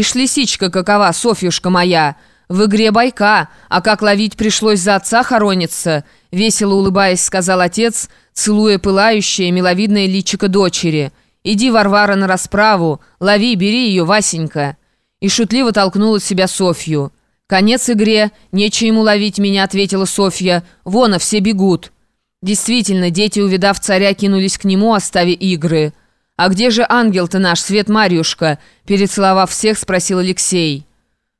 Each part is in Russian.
Ишь, лисичка какова, Софьюшка моя! В игре байка, а как ловить пришлось за отца хорониться!» Весело улыбаясь, сказал отец, целуя пылающее, миловидное личико дочери. «Иди, Варвара, на расправу, лови, бери ее, Васенька!» И шутливо толкнула себя Софью. «Конец игре, нечего ему ловить меня», — ответила Софья. «Вон, а все бегут». Действительно, дети, увидав царя, кинулись к нему, оставив игры. «А где же ангел-то наш, Свет Марьюшка?» Перецеловав всех, спросил Алексей.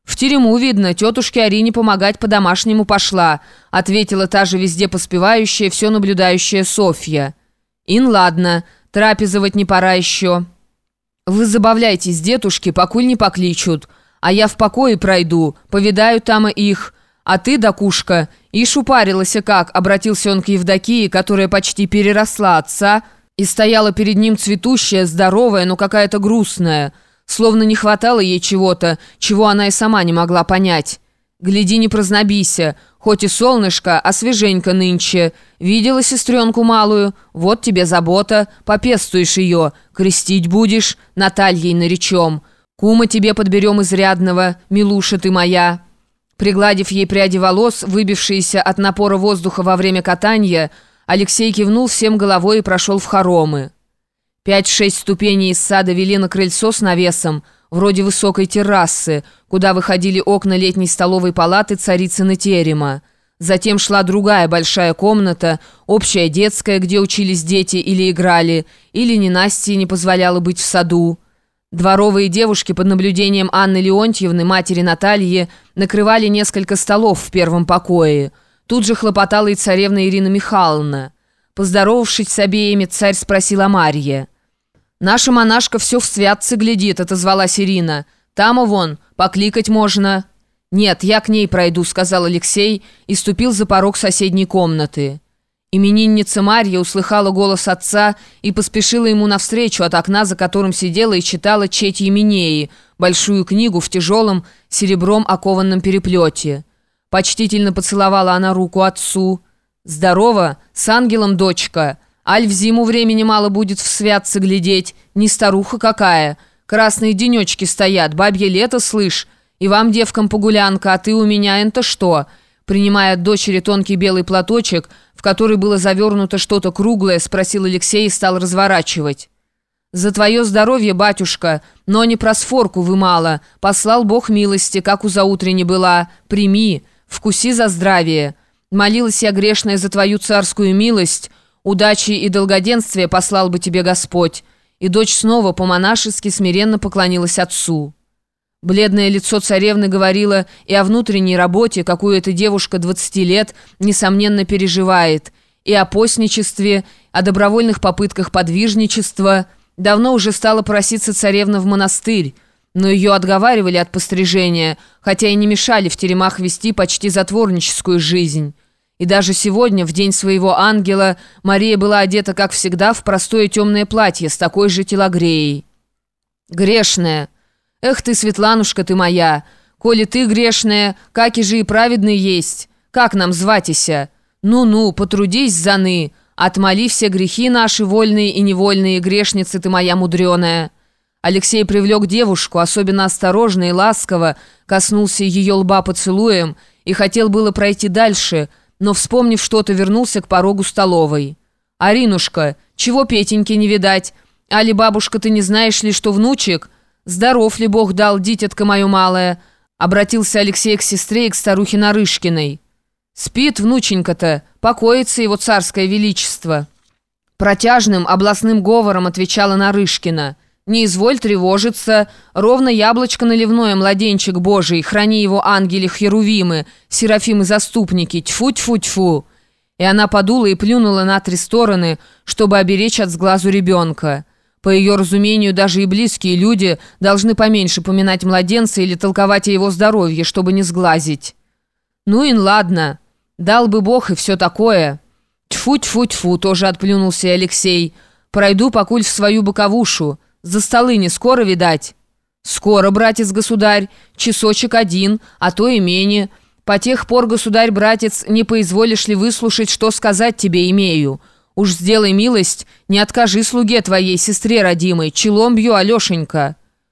«В тюрьму, видно, тетушке Арине помогать по-домашнему пошла», ответила та же везде поспевающая, все наблюдающая Софья. «Ин, ладно, трапезовать не пора еще». «Вы забавляйтесь, дедушки, покуль не покличут, а я в покое пройду, повидаю там их. А ты, докушка, ишь упарилась как?» обратился он к Евдокии, которая почти переросла отца, — и стояла перед ним цветущая, здоровая, но какая-то грустная. Словно не хватало ей чего-то, чего она и сама не могла понять. «Гляди, не прознобися. Хоть и солнышко, а свеженько нынче. Видела сестренку малую? Вот тебе забота. Попестуешь ее. Крестить будешь. Натальей наречем. Кума тебе подберем изрядного. Милуша ты моя». Пригладив ей пряди волос, выбившиеся от напора воздуха во время катания, Алексей кивнул всем головой и прошел в хоромы. Пять-шесть ступеней из сада вели на крыльцо с навесом, вроде высокой террасы, куда выходили окна летней столовой палаты царицыны терема. Затем шла другая большая комната, общая детская, где учились дети или играли, или ненастье не позволяло быть в саду. Дворовые девушки под наблюдением Анны Леонтьевны, матери Натальи, накрывали несколько столов в первом покое – Тут же хлопотала и царевна Ирина Михайловна. Поздоровавшись с обеими, царь спросил о Марье. «Наша монашка все в святце глядит», — отозвалась Ирина. «Там, вон, покликать можно». «Нет, я к ней пройду», — сказал Алексей и ступил за порог соседней комнаты. Именинница Марья услыхала голос отца и поспешила ему навстречу от окна, за которым сидела и читала Четь Еменеи, большую книгу в тяжелом серебром окованном переплете. Почтительно поцеловала она руку отцу. «Здорово, с ангелом, дочка. Аль в зиму времени мало будет в святце глядеть. Не старуха какая. Красные денечки стоят, бабье лето, слышь. И вам, девкам, погулянка, а ты у меня это что?» Принимая от дочери тонкий белый платочек, в который было завернуто что-то круглое, спросил Алексей и стал разворачивать. «За твое здоровье, батюшка, но не про сфорку вы мало. Послал Бог милости, как у заутренней была. Прими». Вкуси за здравие. Молилась я грешная за твою царскую милость. Удачи и долгоденствия послал бы тебе Господь». И дочь снова по-монашески смиренно поклонилась отцу. Бледное лицо царевны говорило и о внутренней работе, какую эта девушка 20 лет, несомненно, переживает, и о постничестве, о добровольных попытках подвижничества. Давно уже стала проситься царевна в монастырь, но ее отговаривали от пострижения, хотя и не мешали в теремах вести почти затворническую жизнь. И даже сегодня, в день своего ангела, Мария была одета, как всегда, в простое темное платье с такой же телогреей. «Грешная! Эх ты, Светланушка ты моя! Коли ты грешная, как и же и праведный есть! Как нам зватися? Ну-ну, потрудись, заны! Отмоли все грехи наши, вольные и невольные, грешницы ты моя мудреная!» Алексей привлек девушку, особенно осторожно и ласково, коснулся ее лба поцелуем и хотел было пройти дальше, но, вспомнив что-то, вернулся к порогу столовой. «Аринушка, чего Петеньки не видать? Али, бабушка, ты не знаешь ли, что внучек? Здоров ли Бог дал, дитятка мое малое?» Обратился Алексей к сестре и к старухе Нарышкиной. «Спит внученька-то, покоится его царское величество». Протяжным областным говором отвечала Нарышкина – не изволь тревожиться, ровно яблочко наливное, младенчик Божий, храни его ангели Херувимы, серафимы-заступники, тьфу-тьфу-тьфу». И она подула и плюнула на три стороны, чтобы оберечь от сглазу ребенка. По ее разумению, даже и близкие люди должны поменьше поминать младенца или толковать о его здоровье, чтобы не сглазить. «Ну и ладно, дал бы Бог и все такое». «Тьфу-тьфу-тьфу», тоже отплюнулся Алексей. «Пройду покуль в свою боковушу». За столы не скоро, видать?» «Скоро, братец-государь, часочек один, а то и менее. По тех пор, государь-братец, не поизволишь ли выслушать, что сказать тебе имею? Уж сделай милость, не откажи слуге твоей, сестре родимой, челом бью, Алешенька».